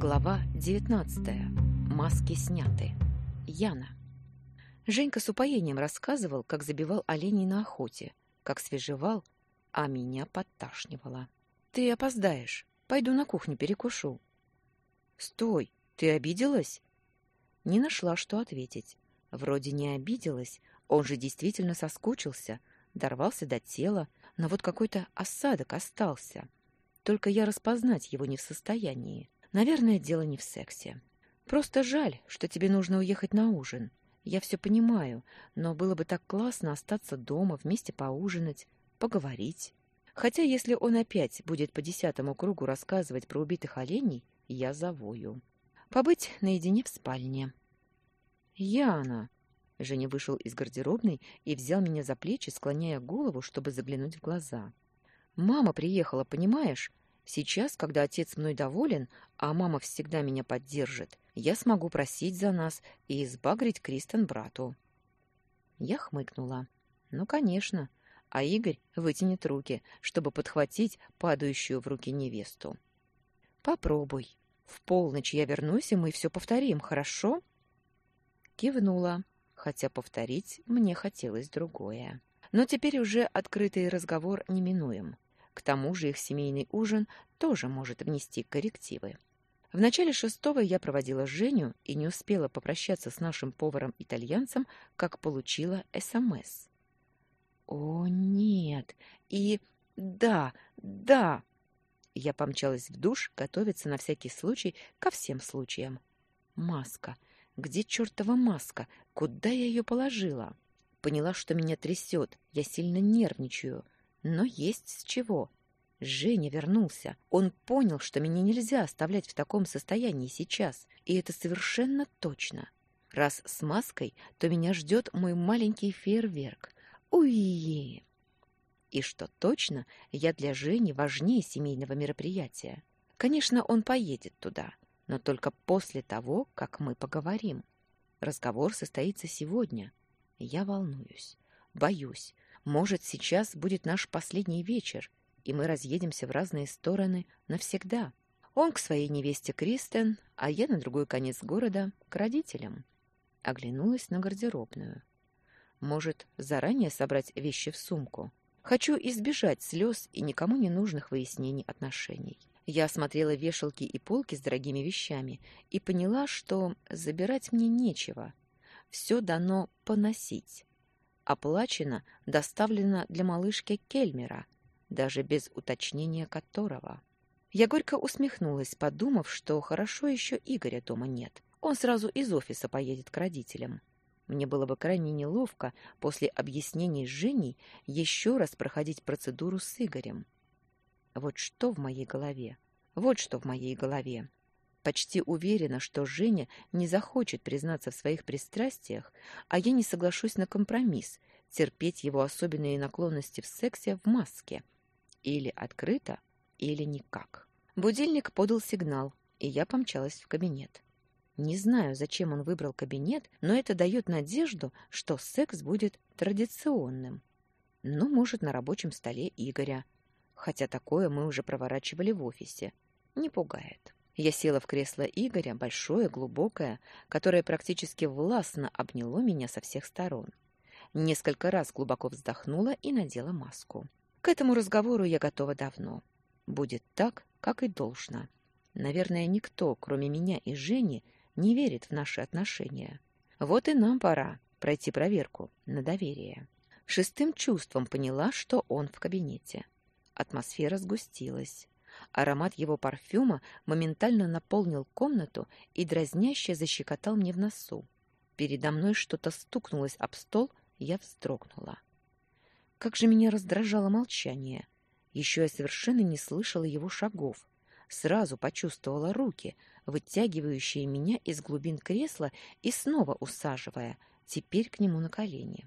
Глава 19. Маски сняты. Яна. Женька с упоением рассказывал, как забивал оленей на охоте, как свежевал, а меня подташнивало. «Ты опоздаешь. Пойду на кухню перекушу». «Стой! Ты обиделась?» Не нашла, что ответить. Вроде не обиделась, он же действительно соскучился, дорвался до тела, но вот какой-то осадок остался. Только я распознать его не в состоянии. Наверное, дело не в сексе. Просто жаль, что тебе нужно уехать на ужин. Я все понимаю, но было бы так классно остаться дома, вместе поужинать, поговорить. Хотя если он опять будет по десятому кругу рассказывать про убитых оленей, я завою. Побыть наедине в спальне. «Яна!» Женя вышел из гардеробной и взял меня за плечи, склоняя голову, чтобы заглянуть в глаза. «Мама приехала, понимаешь? Сейчас, когда отец мной доволен, а мама всегда меня поддержит, я смогу просить за нас и избагрить Кристен брату». Я хмыкнула. «Ну, конечно. А Игорь вытянет руки, чтобы подхватить падающую в руки невесту». «Попробуй. В полночь я вернусь, и мы все повторим, хорошо?» Кивнула хотя повторить мне хотелось другое. Но теперь уже открытый разговор неминуем. К тому же их семейный ужин тоже может внести коррективы. В начале шестого я проводила Женю и не успела попрощаться с нашим поваром-итальянцем, как получила СМС. «О, нет! И... да, да!» Я помчалась в душ, готовиться на всякий случай ко всем случаям. Маска. Где чертова маска? Куда я ее положила? Поняла, что меня трясет. Я сильно нервничаю. Но есть с чего. Женя вернулся. Он понял, что меня нельзя оставлять в таком состоянии сейчас. И это совершенно точно. Раз с маской, то меня ждет мой маленький фейерверк. Уи! И что точно, я для Жени важнее семейного мероприятия. Конечно, он поедет туда но только после того, как мы поговорим. Разговор состоится сегодня. Я волнуюсь, боюсь. Может, сейчас будет наш последний вечер, и мы разъедемся в разные стороны навсегда. Он к своей невесте Кристен, а я на другой конец города к родителям. Оглянулась на гардеробную. Может, заранее собрать вещи в сумку? Хочу избежать слез и никому не нужных выяснений отношений. Я осмотрела вешалки и полки с дорогими вещами и поняла, что забирать мне нечего. Все дано поносить. Оплачено, доставлено для малышки Кельмера, даже без уточнения которого. Я горько усмехнулась, подумав, что хорошо еще Игоря дома нет. Он сразу из офиса поедет к родителям. Мне было бы крайне неловко после объяснений с Женей еще раз проходить процедуру с Игорем. Вот что в моей голове? Вот что в моей голове. Почти уверена, что Женя не захочет признаться в своих пристрастиях, а я не соглашусь на компромисс, терпеть его особенные наклонности в сексе в маске. Или открыто, или никак. Будильник подал сигнал, и я помчалась в кабинет. Не знаю, зачем он выбрал кабинет, но это дает надежду, что секс будет традиционным. Ну, может, на рабочем столе Игоря хотя такое мы уже проворачивали в офисе. Не пугает. Я села в кресло Игоря, большое, глубокое, которое практически властно обняло меня со всех сторон. Несколько раз глубоко вздохнула и надела маску. К этому разговору я готова давно. Будет так, как и должно. Наверное, никто, кроме меня и Жени, не верит в наши отношения. Вот и нам пора пройти проверку на доверие. Шестым чувством поняла, что он в кабинете. Атмосфера сгустилась. Аромат его парфюма моментально наполнил комнату и дразняще защекотал мне в носу. Передо мной что-то стукнулось об стол, я вздрогнула. Как же меня раздражало молчание. Еще я совершенно не слышала его шагов. Сразу почувствовала руки, вытягивающие меня из глубин кресла и снова усаживая, теперь к нему на колени.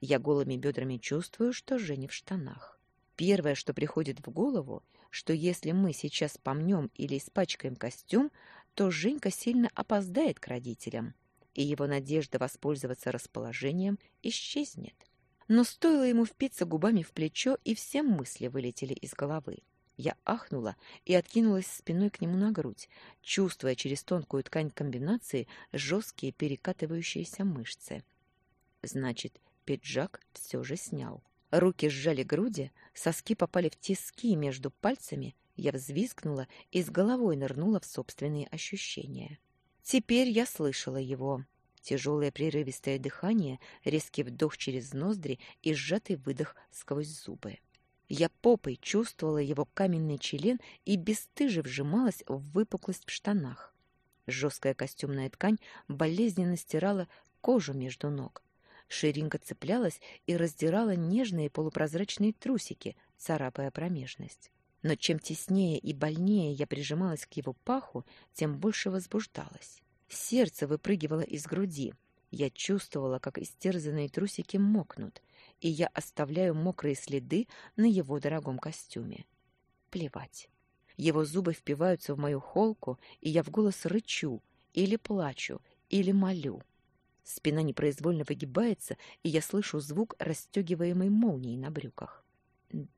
Я голыми бедрами чувствую, что Женя в штанах. Первое, что приходит в голову, что если мы сейчас помнем или испачкаем костюм, то Женька сильно опоздает к родителям, и его надежда воспользоваться расположением исчезнет. Но стоило ему впиться губами в плечо, и все мысли вылетели из головы. Я ахнула и откинулась спиной к нему на грудь, чувствуя через тонкую ткань комбинации жесткие перекатывающиеся мышцы. Значит, пиджак все же снял. Руки сжали груди, соски попали в тиски между пальцами, я взвизгнула и с головой нырнула в собственные ощущения. Теперь я слышала его. Тяжелое прерывистое дыхание, резкий вдох через ноздри и сжатый выдох сквозь зубы. Я попой чувствовала его каменный член и бесстыже вжималась в выпуклость в штанах. Жесткая костюмная ткань болезненно стирала кожу между ног. Ширинка цеплялась и раздирала нежные полупрозрачные трусики, царапая промежность. Но чем теснее и больнее я прижималась к его паху, тем больше возбуждалась. Сердце выпрыгивало из груди. Я чувствовала, как истерзанные трусики мокнут — и я оставляю мокрые следы на его дорогом костюме. Плевать. Его зубы впиваются в мою холку, и я в голос рычу, или плачу, или молю. Спина непроизвольно выгибается, и я слышу звук расстегиваемой молнии на брюках.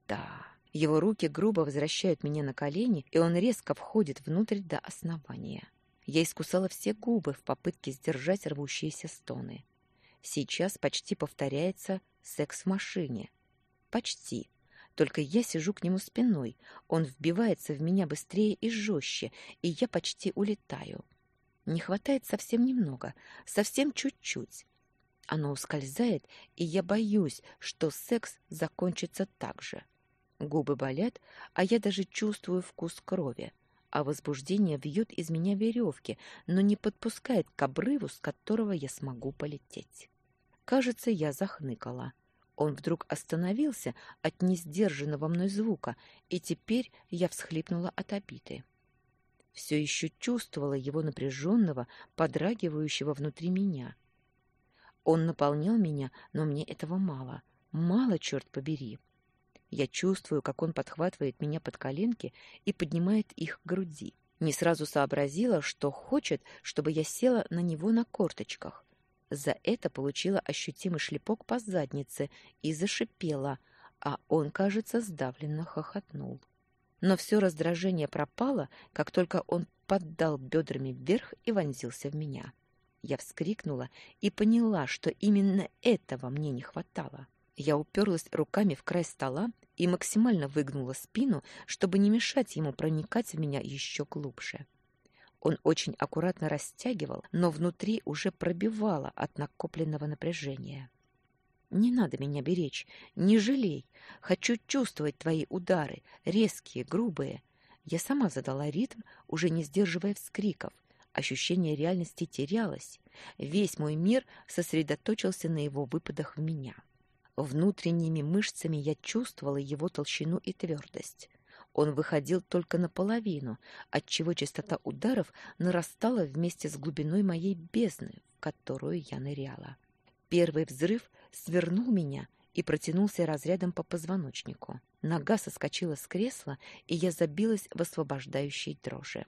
Да, его руки грубо возвращают меня на колени, и он резко входит внутрь до основания. Я искусала все губы в попытке сдержать рвущиеся стоны. Сейчас почти повторяется секс в машине. Почти. Только я сижу к нему спиной, он вбивается в меня быстрее и жестче, и я почти улетаю. Не хватает совсем немного, совсем чуть-чуть. Оно ускользает, и я боюсь, что секс закончится так же. Губы болят, а я даже чувствую вкус крови, а возбуждение вьет из меня веревки, но не подпускает к обрыву, с которого я смогу полететь. Кажется, я захныкала. Он вдруг остановился от несдержанного мной звука, и теперь я всхлипнула от обиды. Все еще чувствовала его напряженного, подрагивающего внутри меня. Он наполнял меня, но мне этого мало. Мало, черт побери. Я чувствую, как он подхватывает меня под коленки и поднимает их к груди. Не сразу сообразила, что хочет, чтобы я села на него на корточках. За это получила ощутимый шлепок по заднице и зашипела, а он, кажется, сдавленно хохотнул. Но все раздражение пропало, как только он поддал бедрами вверх и вонзился в меня. Я вскрикнула и поняла, что именно этого мне не хватало. Я уперлась руками в край стола и максимально выгнула спину, чтобы не мешать ему проникать в меня еще глубже. Он очень аккуратно растягивал, но внутри уже пробивало от накопленного напряжения. «Не надо меня беречь, не жалей. Хочу чувствовать твои удары, резкие, грубые». Я сама задала ритм, уже не сдерживая вскриков. Ощущение реальности терялось. Весь мой мир сосредоточился на его выпадах в меня. Внутренними мышцами я чувствовала его толщину и твердость. Он выходил только наполовину, отчего частота ударов нарастала вместе с глубиной моей бездны, в которую я ныряла. Первый взрыв свернул меня и протянулся разрядом по позвоночнику. Нога соскочила с кресла, и я забилась в освобождающей дрожи.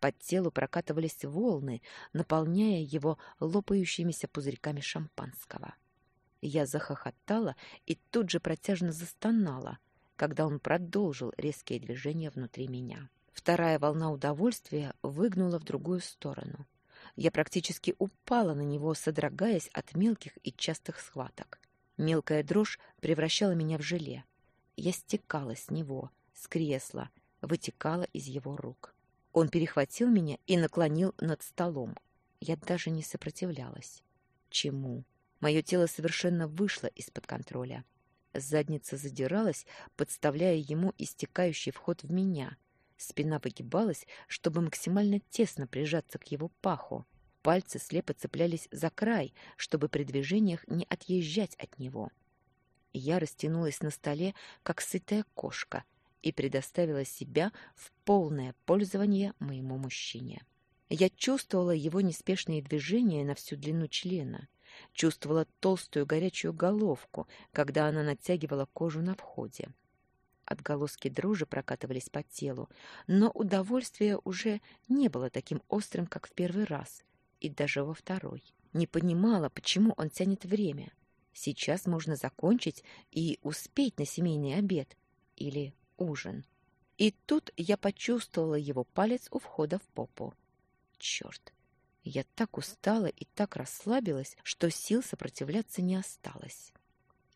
Под телу прокатывались волны, наполняя его лопающимися пузырьками шампанского. Я захохотала и тут же протяжно застонала, когда он продолжил резкие движения внутри меня. Вторая волна удовольствия выгнула в другую сторону. Я практически упала на него, содрогаясь от мелких и частых схваток. Мелкая дрожь превращала меня в желе. Я стекала с него, с кресла, вытекала из его рук. Он перехватил меня и наклонил над столом. Я даже не сопротивлялась. Чему? Мое тело совершенно вышло из-под контроля. Задница задиралась, подставляя ему истекающий вход в меня. Спина выгибалась, чтобы максимально тесно прижаться к его паху. Пальцы слепо цеплялись за край, чтобы при движениях не отъезжать от него. Я растянулась на столе, как сытая кошка, и предоставила себя в полное пользование моему мужчине. Я чувствовала его неспешные движения на всю длину члена чувствовала толстую горячую головку, когда она натягивала кожу на входе. Отголоски дрожи прокатывались по телу, но удовольствие уже не было таким острым, как в первый раз, и даже во второй. Не понимала, почему он тянет время. Сейчас можно закончить и успеть на семейный обед или ужин. И тут я почувствовала его палец у входа в попу. Черт! Я так устала и так расслабилась, что сил сопротивляться не осталось.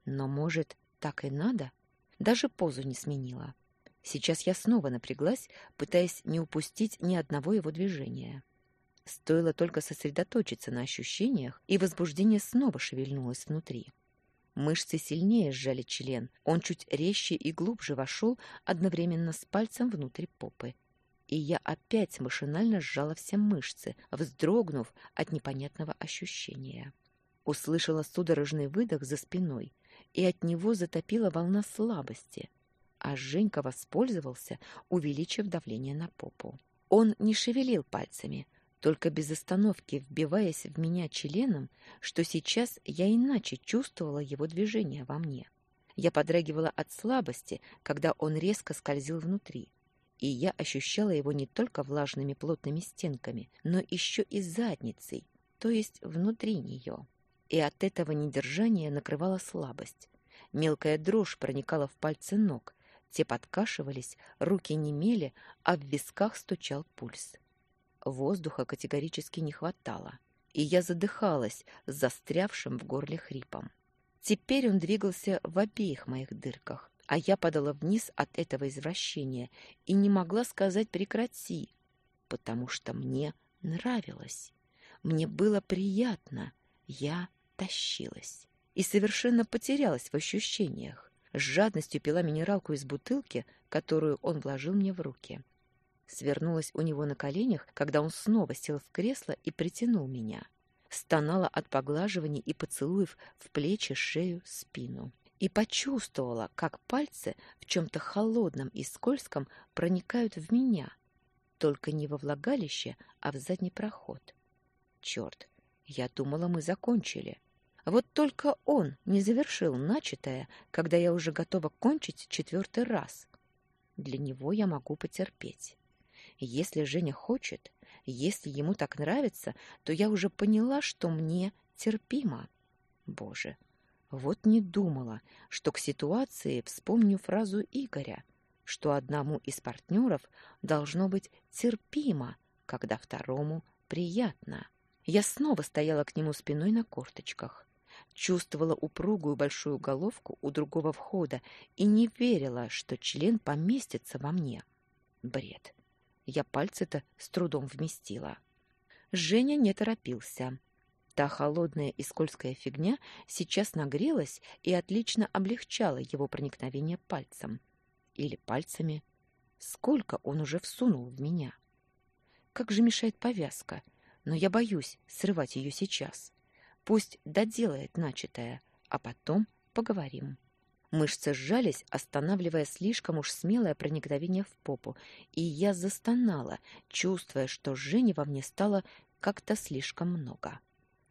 Но, может, так и надо? Даже позу не сменила. Сейчас я снова напряглась, пытаясь не упустить ни одного его движения. Стоило только сосредоточиться на ощущениях, и возбуждение снова шевельнулось внутри. Мышцы сильнее сжали член, он чуть резче и глубже вошел одновременно с пальцем внутрь попы, и я опять машинально сжала все мышцы, вздрогнув от непонятного ощущения. Услышала судорожный выдох за спиной, и от него затопила волна слабости, а Женька воспользовался, увеличив давление на попу. Он не шевелил пальцами, только без остановки вбиваясь в меня членом, что сейчас я иначе чувствовала его движение во мне. Я подрагивала от слабости, когда он резко скользил внутри, и я ощущала его не только влажными плотными стенками, но еще и задницей, то есть внутри нее. И от этого недержания накрывала слабость. Мелкая дрожь проникала в пальцы ног, те подкашивались, руки немели, а в висках стучал пульс. Воздуха категорически не хватало, и я задыхалась с застрявшим в горле хрипом. Теперь он двигался в обеих моих дырках, а я падала вниз от этого извращения и не могла сказать «прекрати», потому что мне нравилось. Мне было приятно, я тащилась и совершенно потерялась в ощущениях. С жадностью пила минералку из бутылки, которую он вложил мне в руки. Свернулась у него на коленях, когда он снова сел в кресло и притянул меня. Стонала от поглаживаний и поцелуев в плечи, шею, спину и почувствовала, как пальцы в чем-то холодном и скользком проникают в меня, только не во влагалище, а в задний проход. Черт, я думала, мы закончили. Вот только он не завершил начатое, когда я уже готова кончить четвертый раз. Для него я могу потерпеть. Если Женя хочет, если ему так нравится, то я уже поняла, что мне терпимо. Боже, вот не думала, что к ситуации вспомню фразу Игоря, что одному из партнеров должно быть терпимо, когда второму приятно. Я снова стояла к нему спиной на корточках, чувствовала упругую большую головку у другого входа и не верила, что член поместится во мне. Бред. Я пальцы-то с трудом вместила. Женя не торопился. Та холодная и скользкая фигня сейчас нагрелась и отлично облегчала его проникновение пальцем. Или пальцами. Сколько он уже всунул в меня. Как же мешает повязка, но я боюсь срывать ее сейчас. Пусть доделает начатое, а потом поговорим. Мышцы сжались, останавливая слишком уж смелое проникновение в попу, и я застонала, чувствуя, что Жени во мне стало как-то слишком много.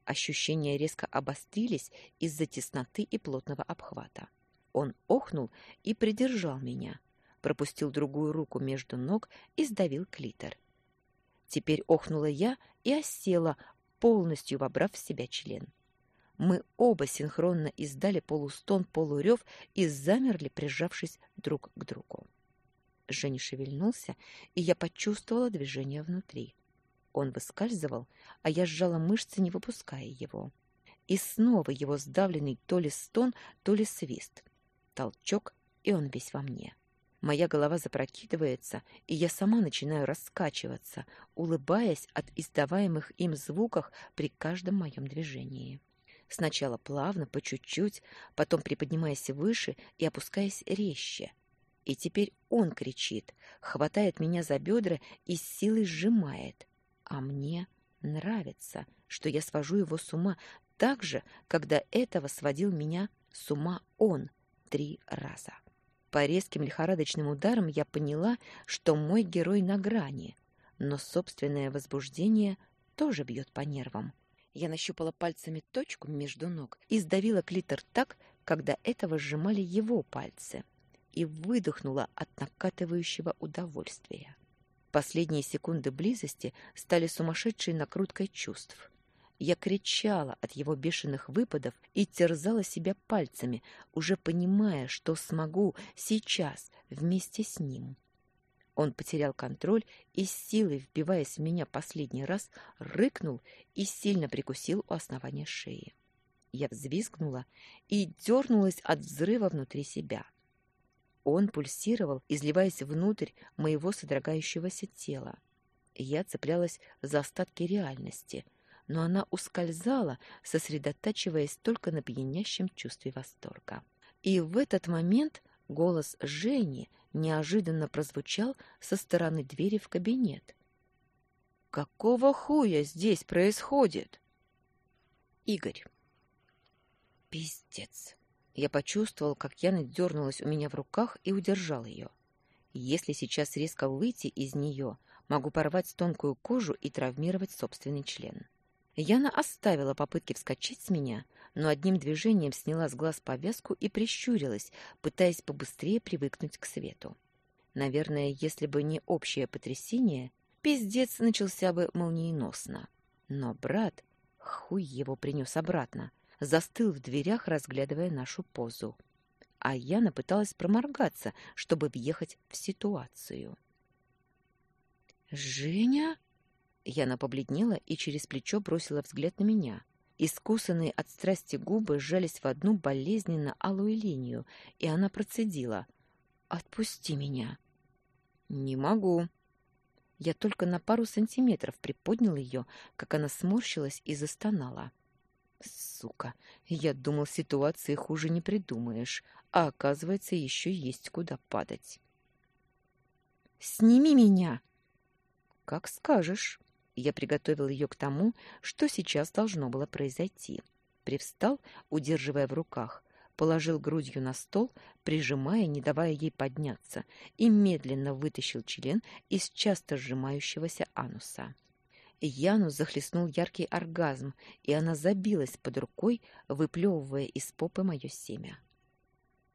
Ощущения резко обострились из-за тесноты и плотного обхвата. Он охнул и придержал меня, пропустил другую руку между ног и сдавил клитор. Теперь охнула я и осела, полностью вобрав в себя член. Мы оба синхронно издали полустон, полурев и замерли, прижавшись друг к другу. Женя шевельнулся, и я почувствовала движение внутри. Он выскальзывал, а я сжала мышцы, не выпуская его. И снова его сдавленный то ли стон, то ли свист. Толчок, и он весь во мне. Моя голова запрокидывается, и я сама начинаю раскачиваться, улыбаясь от издаваемых им звуков при каждом моем движении. Сначала плавно, по чуть-чуть, потом приподнимаясь выше и опускаясь резче. И теперь он кричит, хватает меня за бедра и с силой сжимает. А мне нравится, что я свожу его с ума так же, когда этого сводил меня с ума он три раза. По резким лихорадочным ударам я поняла, что мой герой на грани, но собственное возбуждение тоже бьет по нервам. Я нащупала пальцами точку между ног и сдавила клитор так, когда этого сжимали его пальцы, и выдохнула от накатывающего удовольствия. Последние секунды близости стали сумасшедшей накруткой чувств. Я кричала от его бешеных выпадов и терзала себя пальцами, уже понимая, что смогу сейчас вместе с ним. Он потерял контроль и с силой, вбиваясь в меня последний раз, рыкнул и сильно прикусил у основания шеи. Я взвизгнула и дернулась от взрыва внутри себя. Он пульсировал, изливаясь внутрь моего содрогающегося тела. Я цеплялась за остатки реальности, но она ускользала, сосредотачиваясь только на пьянящем чувстве восторга. И в этот момент голос Жени неожиданно прозвучал со стороны двери в кабинет. «Какого хуя здесь происходит?» «Игорь». «Пиздец». Я почувствовал, как Яна дернулась у меня в руках и удержал ее. Если сейчас резко выйти из нее, могу порвать тонкую кожу и травмировать собственный член. Яна оставила попытки вскочить с меня, но одним движением сняла с глаз повязку и прищурилась, пытаясь побыстрее привыкнуть к свету. Наверное, если бы не общее потрясение, пиздец начался бы молниеносно. Но брат, хуй его принес обратно, застыл в дверях, разглядывая нашу позу. А Яна пыталась проморгаться, чтобы въехать в ситуацию. «Женя?» Яна побледнела и через плечо бросила взгляд на меня. Искусанные от страсти губы сжались в одну болезненно алую линию, и она процедила. «Отпусти меня». «Не могу». Я только на пару сантиметров приподнял ее, как она сморщилась и застонала. Сука, я думал, ситуации хуже не придумаешь, а оказывается, еще есть куда падать. «Сними меня!» «Как скажешь». Я приготовил ее к тому, что сейчас должно было произойти. Привстал, удерживая в руках, положил грудью на стол, прижимая, не давая ей подняться, и медленно вытащил член из часто сжимающегося ануса. Яну захлестнул яркий оргазм, и она забилась под рукой, выплевывая из попы мое семя.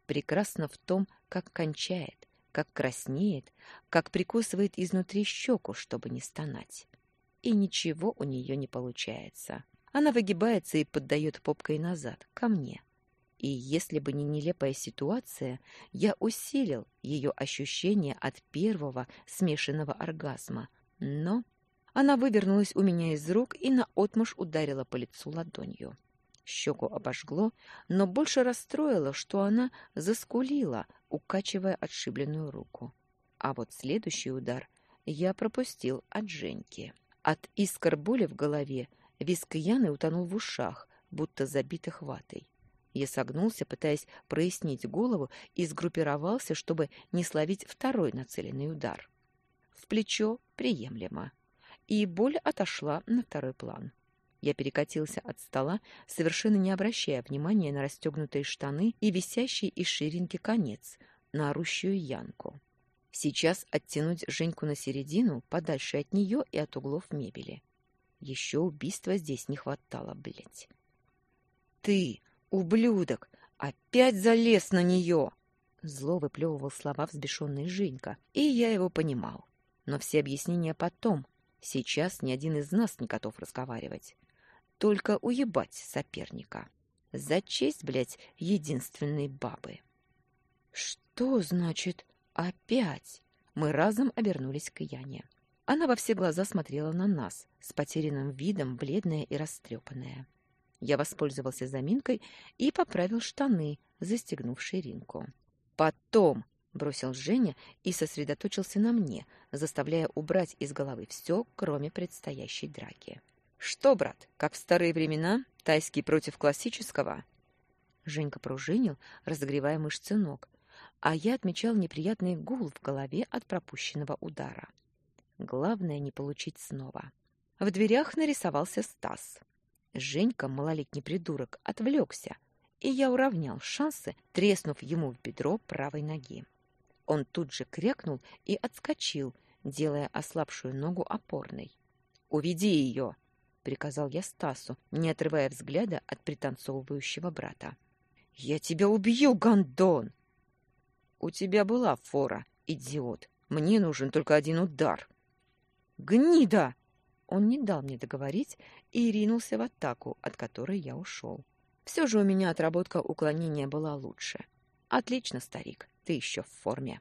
Прекрасно в том, как кончает, как краснеет, как прикусывает изнутри щеку, чтобы не стонать и ничего у нее не получается. Она выгибается и поддает попкой назад, ко мне. И если бы не нелепая ситуация, я усилил ее ощущение от первого смешанного оргазма. Но она вывернулась у меня из рук и наотмашь ударила по лицу ладонью. Щеку обожгло, но больше расстроило, что она заскулила, укачивая отшибленную руку. А вот следующий удар я пропустил от Женьки. От искр боли в голове виск Яны утонул в ушах, будто забитых ватой. Я согнулся, пытаясь прояснить голову, и сгруппировался, чтобы не словить второй нацеленный удар. В плечо приемлемо. И боль отошла на второй план. Я перекатился от стола, совершенно не обращая внимания на расстегнутые штаны и висящий из ширинки конец, на орущую Янку. Сейчас оттянуть Женьку на середину, подальше от нее и от углов мебели. Еще убийства здесь не хватало, блядь. «Ты, ублюдок, опять залез на нее!» Зло выплевывал слова взбешенный Женька, и я его понимал. Но все объяснения потом. Сейчас ни один из нас не готов разговаривать. Только уебать соперника. За честь, блядь, единственной бабы. «Что значит Опять! Мы разом обернулись к Яне. Она во все глаза смотрела на нас, с потерянным видом, бледная и растрепанная. Я воспользовался заминкой и поправил штаны, застегнув ширинку. «Потом!» — бросил Женя и сосредоточился на мне, заставляя убрать из головы все, кроме предстоящей драки. «Что, брат, как в старые времена? Тайский против классического?» Женька пружинил, разогревая мышцы ног, а я отмечал неприятный гул в голове от пропущенного удара. Главное не получить снова. В дверях нарисовался Стас. Женька, малолетний придурок, отвлекся, и я уравнял шансы, треснув ему в бедро правой ноги. Он тут же крякнул и отскочил, делая ослабшую ногу опорной. «Уведи ее!» — приказал я Стасу, не отрывая взгляда от пританцовывающего брата. «Я тебя убью, гондон!» У тебя была фора, идиот. Мне нужен только один удар. Гнида! Он не дал мне договорить и ринулся в атаку, от которой я ушел. Все же у меня отработка уклонения была лучше. Отлично, старик, ты еще в форме.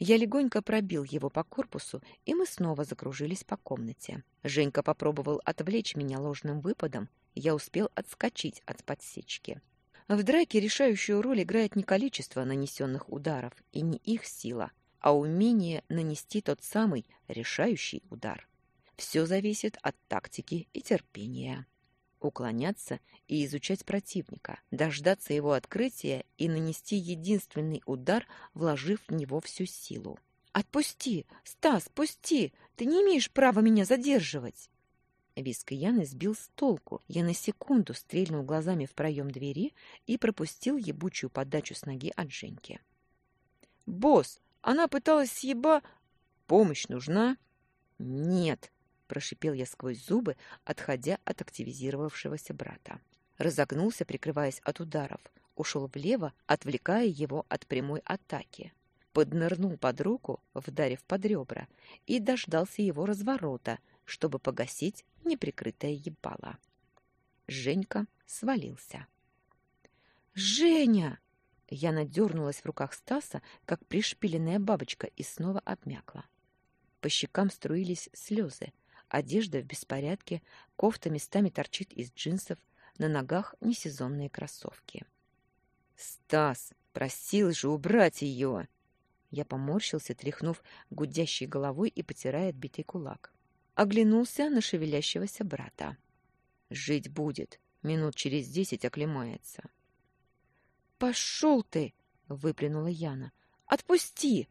Я легонько пробил его по корпусу, и мы снова закружились по комнате. Женька попробовал отвлечь меня ложным выпадом, я успел отскочить от подсечки. В драке решающую роль играет не количество нанесенных ударов и не их сила, а умение нанести тот самый решающий удар. Все зависит от тактики и терпения. Уклоняться и изучать противника, дождаться его открытия и нанести единственный удар, вложив в него всю силу. «Отпусти! Стас, пусти! Ты не имеешь права меня задерживать!» Виск Яны сбил с толку. Я на секунду стрельнул глазами в проем двери и пропустил ебучую подачу с ноги от Женьки. «Босс, она пыталась съеба... Помощь нужна?» «Нет», — прошипел я сквозь зубы, отходя от активизировавшегося брата. Разогнулся, прикрываясь от ударов, ушел влево, отвлекая его от прямой атаки. Поднырнул под руку, вдарив под ребра, и дождался его разворота, чтобы погасить неприкрытое ебало. Женька свалился. «Женя!» Я надернулась в руках Стаса, как пришпиленная бабочка, и снова обмякла. По щекам струились слезы, одежда в беспорядке, кофта местами торчит из джинсов, на ногах несезонные кроссовки. «Стас, просил же убрать ее!» Я поморщился, тряхнув гудящей головой и потирая отбитый кулак. Оглянулся на шевелящегося брата. «Жить будет, минут через десять оклемается». «Пошел ты!» — выплюнула Яна. «Отпусти!»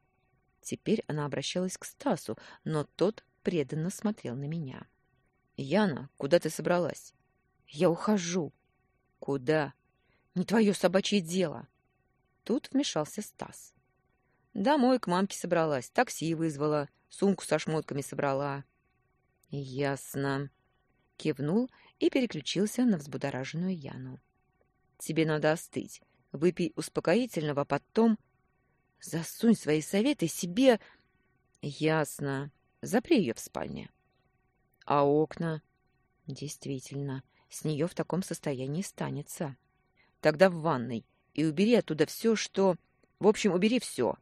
Теперь она обращалась к Стасу, но тот преданно смотрел на меня. «Яна, куда ты собралась?» «Я ухожу». «Куда?» «Не твое собачье дело». Тут вмешался Стас. «Домой к мамке собралась, такси вызвала, сумку со шмотками собрала». «Ясно», — кивнул и переключился на взбудораженную Яну. «Тебе надо остыть. Выпей успокоительного, потом... Засунь свои советы себе... Ясно. Запри ее в спальне. А окна? Действительно, с нее в таком состоянии станется. Тогда в ванной. И убери оттуда все, что... В общем, убери все.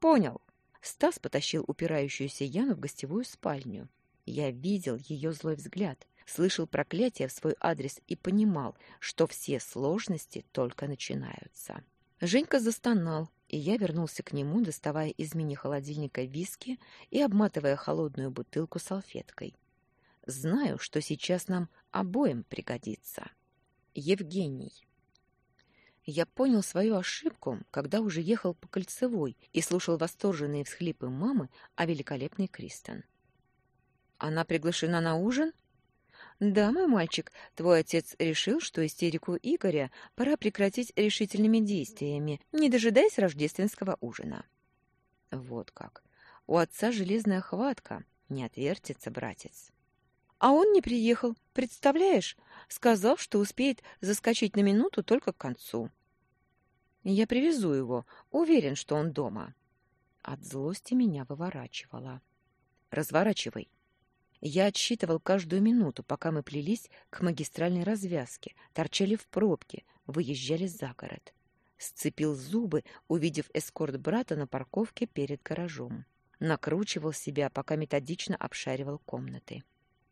Понял. Стас потащил упирающуюся Яну в гостевую спальню. Я видел ее злой взгляд слышал проклятия в свой адрес и понимал, что все сложности только начинаются. Женька застонал, и я вернулся к нему, доставая из мини-холодильника виски и обматывая холодную бутылку салфеткой. Знаю, что сейчас нам обоим пригодится. Евгений. Я понял свою ошибку, когда уже ехал по кольцевой и слушал восторженные всхлипы мамы о великолепной Кристен. Она приглашена на ужин? Да, мой мальчик, твой отец решил, что истерику Игоря пора прекратить решительными действиями, не дожидаясь рождественского ужина. Вот как. У отца железная хватка, не отвертится братец. А он не приехал, представляешь? Сказал, что успеет заскочить на минуту только к концу. Я привезу его, уверен, что он дома. От злости меня выворачивало. Разворачивай. Я отсчитывал каждую минуту, пока мы плелись к магистральной развязке, торчали в пробке, выезжали за город. Сцепил зубы, увидев эскорт брата на парковке перед гаражом. Накручивал себя, пока методично обшаривал комнаты.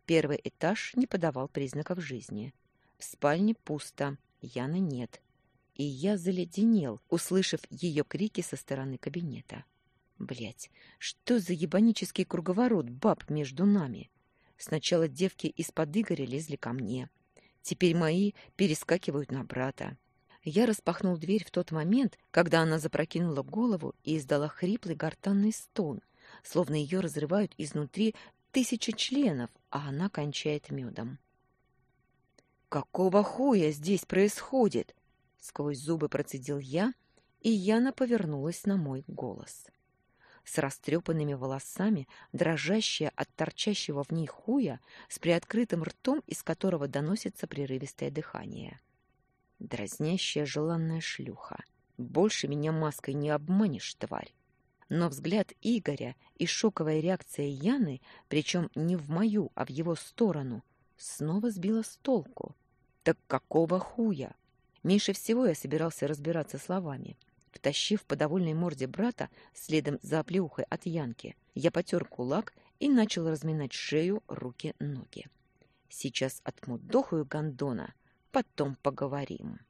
Первый этаж не подавал признаков жизни. В спальне пусто, Яны нет. И я заледенел, услышав ее крики со стороны кабинета. Блять, что за ебанический круговорот баб между нами? Сначала девки из-под Игоря лезли ко мне. Теперь мои перескакивают на брата. Я распахнул дверь в тот момент, когда она запрокинула голову и издала хриплый гортанный стон, словно ее разрывают изнутри тысячи членов, а она кончает медом. «Какого хуя здесь происходит?» Сквозь зубы процедил я, и Яна повернулась на мой голос с растрепанными волосами, дрожащая от торчащего в ней хуя, с приоткрытым ртом, из которого доносится прерывистое дыхание. Дразнящая желанная шлюха. Больше меня маской не обманешь, тварь. Но взгляд Игоря и шоковая реакция Яны, причем не в мою, а в его сторону, снова сбила с толку. Так какого хуя? Меньше всего я собирался разбираться словами. Втащив по довольной морде брата следом за оплеухой от Янки, я потер кулак и начал разминать шею, руки, ноги. Сейчас отмудохаю гондона, потом поговорим.